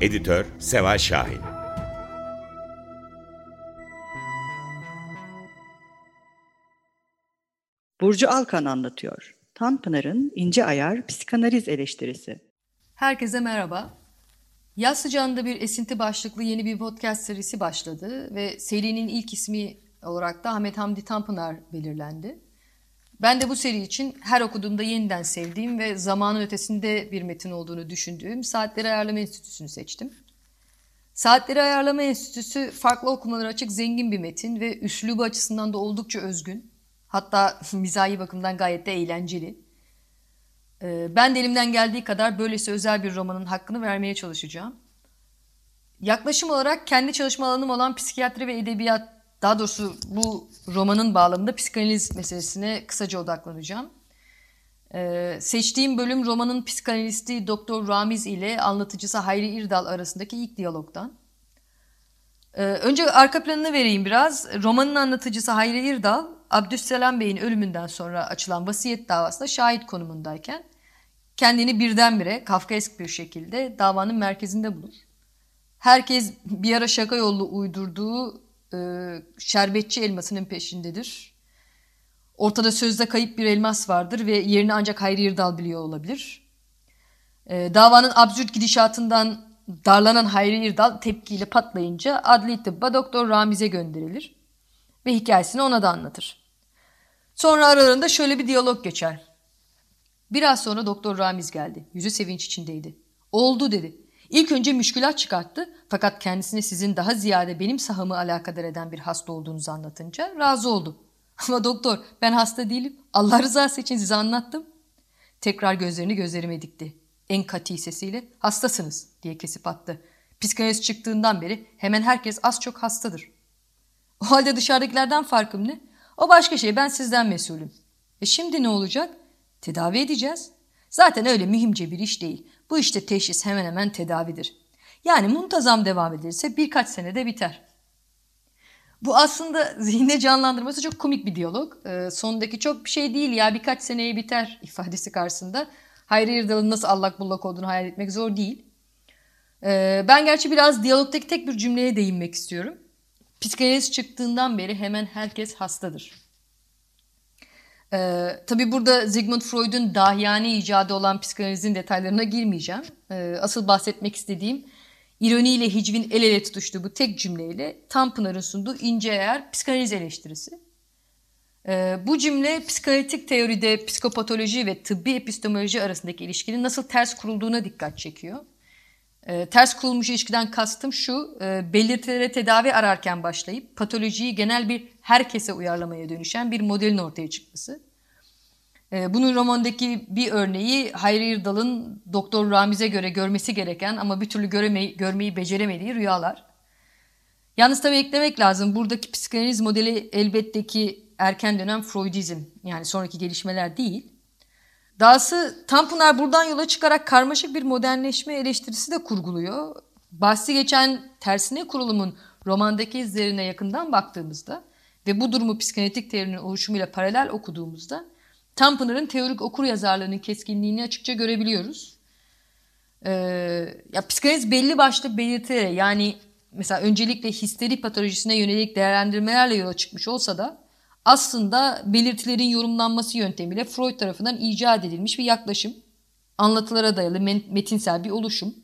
Editör Seval Şahin Burcu Alkan anlatıyor. Tanpınar'ın İnce Ayar Psikanaliz Eleştirisi. Herkese merhaba. Yaz sıcağında bir esinti başlıklı yeni bir podcast serisi başladı ve serinin ilk ismi olarak da Ahmet Hamdi Tanpınar belirlendi. Ben de bu seri için her okuduğumda yeniden sevdiğim ve zamanın ötesinde bir metin olduğunu düşündüğüm Saatleri Ayarlama Enstitüsü'nü seçtim. Saatleri Ayarlama Enstitüsü farklı okumalara açık zengin bir metin ve üslubu açısından da oldukça özgün. Hatta mizahi bakımdan gayet de eğlenceli. Ee, ben de elimden geldiği kadar böylesi özel bir romanın hakkını vermeye çalışacağım. Yaklaşım olarak kendi çalışma alanım olan psikiyatri ve edebiyat, daha doğrusu bu romanın bağlamında psikanaliz meselesine kısaca odaklanacağım. Ee, seçtiğim bölüm romanın psikanalisti Doktor Ramiz ile anlatıcısı Hayri İrdal arasındaki ilk diyalogdan. Ee, önce arka planını vereyim biraz. Romanın anlatıcısı Hayri İrdal, Abdüsselam Bey'in ölümünden sonra açılan vasiyet davasında şahit konumundayken kendini birdenbire Kafkaesk bir şekilde davanın merkezinde bulur. Herkes bir ara şaka yollu uydurduğu şerbetçi elmasının peşindedir. Ortada sözde kayıp bir elmas vardır ve yerini ancak Hayri Yırdal biliyor olabilir. E, davanın absürt gidişatından darlanan Hayri Yırdal tepkiyle patlayınca adli tıbba Doktor Ramiz'e gönderilir ve hikayesini ona da anlatır. Sonra aralarında şöyle bir diyalog geçer. Biraz sonra Doktor Ramiz geldi. Yüzü sevinç içindeydi. Oldu dedi. İlk önce müşkülat çıkarttı fakat kendisine sizin daha ziyade benim sahamı alakadar eden bir hasta olduğunuzu anlatınca razı oldu. Ama doktor ben hasta değilim. Allah rızası için size anlattım. Tekrar gözlerini gözlerime dikti. En kati sesiyle hastasınız diye kesip attı. Psikanaliz çıktığından beri hemen herkes az çok hastadır. O halde dışarıdakilerden farkım ne? O başka şey ben sizden mesulüm. E şimdi ne olacak? Tedavi edeceğiz. Zaten öyle mühimce bir iş değil. Bu işte teşhis hemen hemen tedavidir. Yani muntazam devam edilirse birkaç senede biter. Bu aslında zihinde canlandırması çok komik bir diyalog. Ee, sondaki çok bir şey değil ya birkaç seneye biter ifadesi karşısında. Hayri Yırdal'ın nasıl allak bullak olduğunu hayal etmek zor değil. Ee, ben gerçi biraz diyalogdaki tek bir cümleye değinmek istiyorum. Psikanaliz çıktığından beri hemen herkes hastadır. Ee, tabii burada Sigmund Freud'un dahiyane icadı olan psikanalizin detaylarına girmeyeceğim. Ee, asıl bahsetmek istediğim ironiyle hicvin el ele tutuştuğu bu tek cümleyle Tanpınar'ın sunduğu ince ayar psikanaliz eleştirisi. Ee, bu cümle psikanalitik teoride psikopatoloji ve tıbbi epistemoloji arasındaki ilişkinin nasıl ters kurulduğuna dikkat çekiyor. E, ters kurulmuş ilişkiden kastım şu, e, belirtilere tedavi ararken başlayıp patolojiyi genel bir herkese uyarlamaya dönüşen bir modelin ortaya çıkması. E, bunun romandaki bir örneği Hayri Yırdal'ın Doktor Ramiz'e göre görmesi gereken ama bir türlü göremeyi, görmeyi beceremediği rüyalar. Yalnız tabii eklemek lazım, buradaki psikanaliz modeli elbette ki erken dönem Freudizm yani sonraki gelişmeler değil. Dahası Tanpınar buradan yola çıkarak karmaşık bir modernleşme eleştirisi de kurguluyor. Bahsi geçen tersine kurulumun romandaki izlerine yakından baktığımızda ve bu durumu psikanalitik teorinin oluşumuyla paralel okuduğumuzda Tanpınar'ın teorik okur yazarlığının keskinliğini açıkça görebiliyoruz. Ee, ya psikanaliz belli başlı belirtilere yani mesela öncelikle histeri patolojisine yönelik değerlendirmelerle yola çıkmış olsa da aslında belirtilerin yorumlanması yöntemiyle Freud tarafından icat edilmiş bir yaklaşım. Anlatılara dayalı metinsel bir oluşum.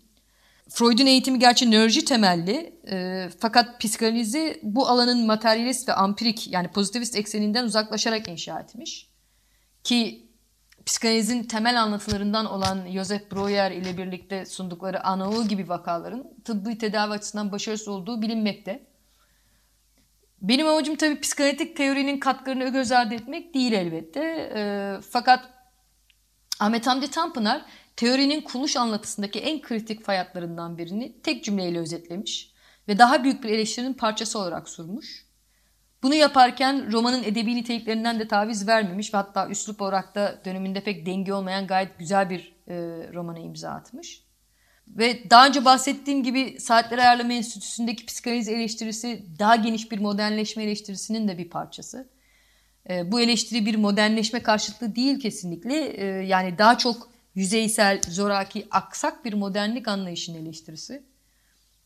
Freud'un eğitimi gerçi nöroloji temelli e, fakat psikanalizi bu alanın materyalist ve ampirik yani pozitivist ekseninden uzaklaşarak inşa etmiş. Ki psikanalizin temel anlatılarından olan Joseph Breuer ile birlikte sundukları ANAU gibi vakaların tıbbi tedavi açısından başarısız olduğu bilinmekte. Benim amacım tabii psikanalitik teorinin katkılarını göz ardı etmek değil elbette. E, fakat Ahmet Hamdi Tanpınar teorinin kuruluş anlatısındaki en kritik fayatlarından birini tek cümleyle özetlemiş ve daha büyük bir eleştirinin parçası olarak sunmuş. Bunu yaparken romanın edebi niteliklerinden de taviz vermemiş ve hatta üslup olarak da döneminde pek denge olmayan gayet güzel bir e, romana imza atmış. Ve daha önce bahsettiğim gibi Saatler Ayarlama Enstitüsü'ndeki psikanaliz eleştirisi daha geniş bir modernleşme eleştirisinin de bir parçası. E, bu eleştiri bir modernleşme karşıtlığı değil kesinlikle. E, yani daha çok yüzeysel, zoraki, aksak bir modernlik anlayışının eleştirisi.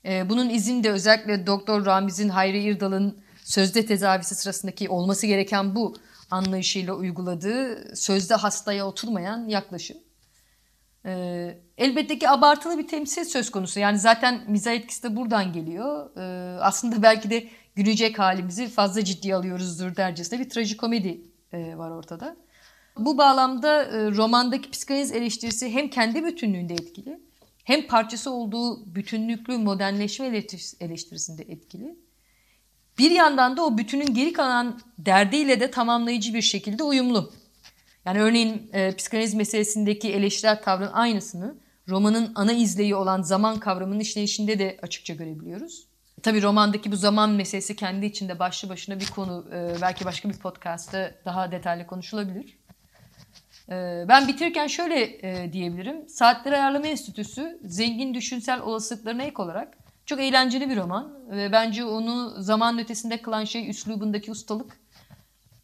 E, bunun izini de özellikle Doktor Ramiz'in Hayri İrdal'ın sözde tezavisi sırasındaki olması gereken bu anlayışıyla uyguladığı sözde hastaya oturmayan yaklaşım. E, elbette ki abartılı bir temsil söz konusu. Yani zaten mizah etkisi de buradan geliyor. E, aslında belki de gülecek halimizi fazla ciddiye alıyoruzdur dercesine bir trajikomedi e, var ortada. Bu bağlamda e, romandaki psikanaliz eleştirisi hem kendi bütünlüğünde etkili hem parçası olduğu bütünlüklü modernleşme eleştirisinde etkili. Bir yandan da o bütünün geri kalan derdiyle de tamamlayıcı bir şekilde uyumlu. Yani örneğin e, psikanaliz meselesindeki eleştirel tavrın aynısını romanın ana izleyi olan zaman kavramının işleyişinde de açıkça görebiliyoruz. Tabii romandaki bu zaman meselesi kendi içinde başlı başına bir konu. E, belki başka bir podcast'ta daha detaylı konuşulabilir. Ee, ben bitirirken şöyle e, diyebilirim. Saatler Ayarlama Enstitüsü zengin düşünsel olasılıklarına ek olarak çok eğlenceli bir roman. Ve bence onu zaman ötesinde kılan şey üslubundaki ustalık.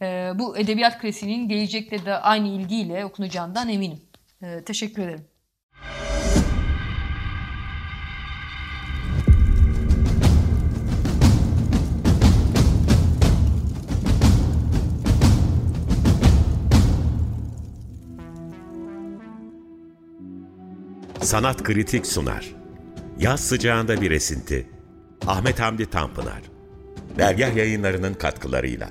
Ee, bu edebiyat klasiğinin gelecekte de aynı ilgiyle okunacağından eminim. Ee, teşekkür ederim. Sanat Kritik sunar. Yaz sıcağında bir esinti. Ahmet Hamdi Tanpınar. Dergah yayınlarının katkılarıyla.